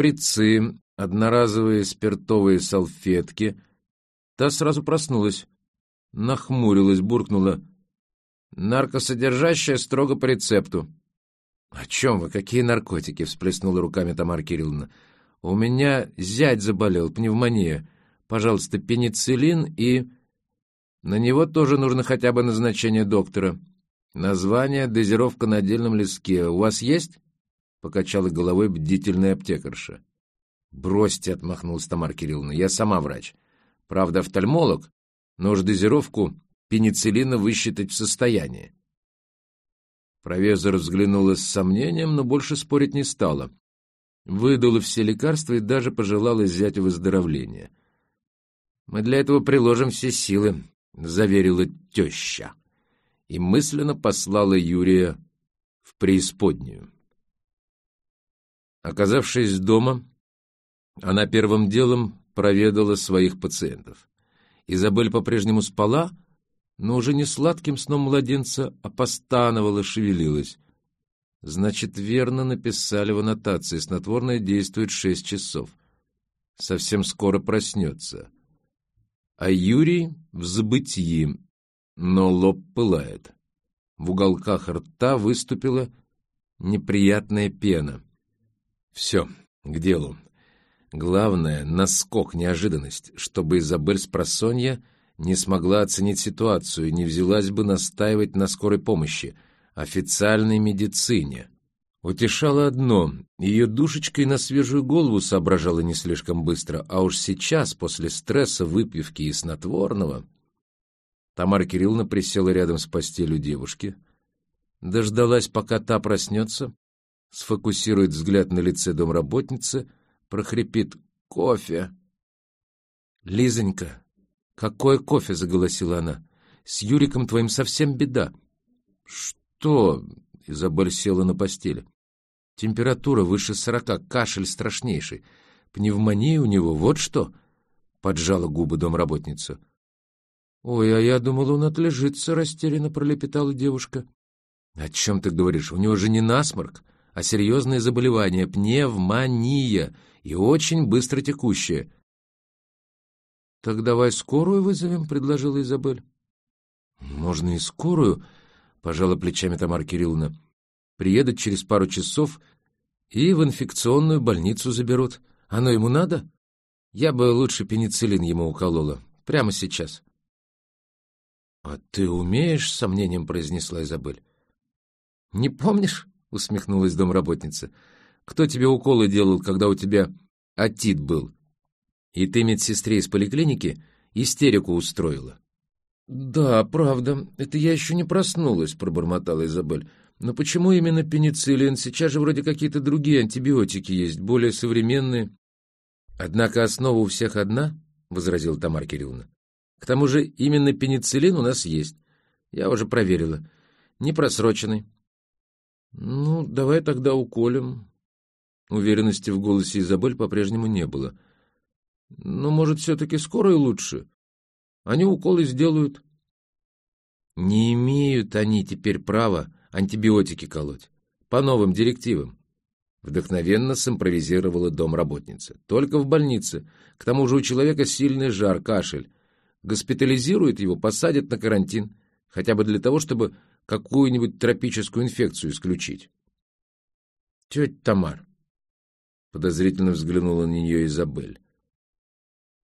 шприцы, одноразовые спиртовые салфетки. Та сразу проснулась, нахмурилась, буркнула. «Наркосодержащее строго по рецепту». «О чем вы? Какие наркотики?» — всплеснула руками Тамара Кирилловна. «У меня зять заболел, пневмония. Пожалуйста, пенициллин и...» «На него тоже нужно хотя бы назначение доктора. Название, дозировка на отдельном листке. У вас есть?» — покачала головой бдительная аптекарша. «Бросьте», — отмахнулась Тамара Кирилловна, — «я сама врач. Правда, офтальмолог, но уж дозировку пенициллина высчитать в состоянии». Провезор взглянула с сомнением, но больше спорить не стала. Выдала все лекарства и даже пожелала взять выздоровления. «Мы для этого приложим все силы», — заверила теща. И мысленно послала Юрия в преисподнюю. Оказавшись дома, она первым делом проведала своих пациентов. Изабель по-прежнему спала, но уже не сладким сном младенца, а постановала, шевелилась. Значит, верно написали в аннотации. Снотворное действует шесть часов. Совсем скоро проснется. А Юрий в забытии, но лоб пылает. В уголках рта выступила неприятная пена. Все, к делу. Главное — наскок, неожиданность, чтобы Изабель с просонья не смогла оценить ситуацию и не взялась бы настаивать на скорой помощи, официальной медицине. Утешало одно — ее душечкой на свежую голову соображала не слишком быстро, а уж сейчас, после стресса, выпивки и снотворного... Тамара Кирилловна присела рядом с постелью девушки, дождалась, пока та проснется, сфокусирует взгляд на лице домработницы, прохрипит «Кофе!» «Лизонька, какое кофе?» — заголосила она. «С Юриком твоим совсем беда». «Что?» — Изабель села на постели. «Температура выше сорока, кашель страшнейший. Пневмония у него, вот что!» — поджала губы домработница. «Ой, а я думала, он отлежится», — растерянно пролепетала девушка. «О чем ты говоришь? У него же не насморк а серьезное заболевание – пневмония, и очень быстро текущее. «Так давай скорую вызовем», — предложила Изабель. «Можно и скорую», — пожала плечами Тамара Кирилловна. «Приедут через пару часов и в инфекционную больницу заберут. Оно ему надо? Я бы лучше пенициллин ему уколола. Прямо сейчас». «А ты умеешь?» — сомнением произнесла Изабель. «Не помнишь?» — усмехнулась домработница. «Кто тебе уколы делал, когда у тебя отит был? И ты медсестре из поликлиники истерику устроила?» «Да, правда. Это я еще не проснулась», — пробормотала Изабель. «Но почему именно пенициллин? Сейчас же вроде какие-то другие антибиотики есть, более современные». «Однако основа у всех одна», — возразила Тамара Кирилловна. «К тому же именно пенициллин у нас есть. Я уже проверила. Не просроченный, «Ну, давай тогда уколем». Уверенности в голосе Изабель по-прежнему не было. «Но, может, все-таки скоро и лучше? Они уколы сделают». «Не имеют они теперь права антибиотики колоть. По новым директивам». Вдохновенно симпровизировала домработница. «Только в больнице. К тому же у человека сильный жар, кашель. Госпитализируют его, посадят на карантин. Хотя бы для того, чтобы какую-нибудь тропическую инфекцию исключить. Тетя Тамар, подозрительно взглянула на нее Изабель.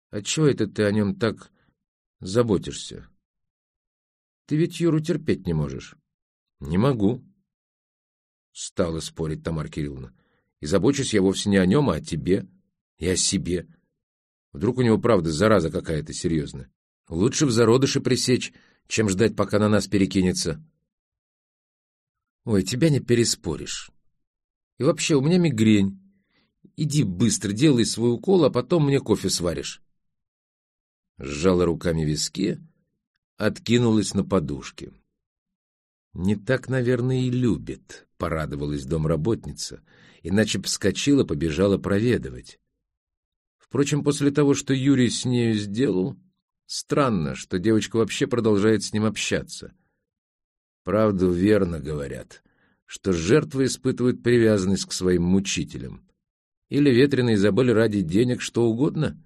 А чего это ты о нем так заботишься? Ты ведь Юру терпеть не можешь. Не могу. Стала спорить Тамара Кирилловна. И забочусь я вовсе не о нем, а о тебе и о себе. Вдруг у него, правда, зараза какая-то серьезная. Лучше в зародыше пресечь, чем ждать, пока на нас перекинется. Ой, тебя не переспоришь. И вообще, у меня мигрень. Иди быстро, делай свой укол, а потом мне кофе сваришь. Сжала руками виски, откинулась на подушке. Не так, наверное, и любит, порадовалась домработница, иначе б вскочила, побежала проведывать. Впрочем, после того, что Юрий с нею сделал, странно, что девочка вообще продолжает с ним общаться — Правду верно говорят, что жертвы испытывают привязанность к своим мучителям. Или ветреная Изабель ради денег что угодно?